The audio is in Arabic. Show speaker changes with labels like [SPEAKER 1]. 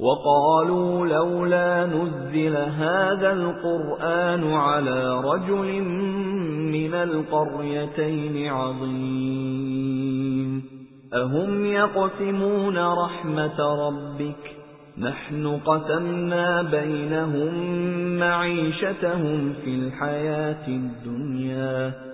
[SPEAKER 1] وَقَالُوا لَوْلَا نُزِّلَ هَذَا الْقُرْآنُ عَلَى رَجُلٍ مِّنَ الْقَرْيَتَيْنِ عَظِيمٍ. أَهُمْ يَقْسِمُونَ رَحْمَةَ رَبِّكَ؟ نَحْنُ قَسَمْنَا بَيْنَهُم مَّعِيشَتَهُمْ فِي الْحَيَاةِ الدُّنْيَا.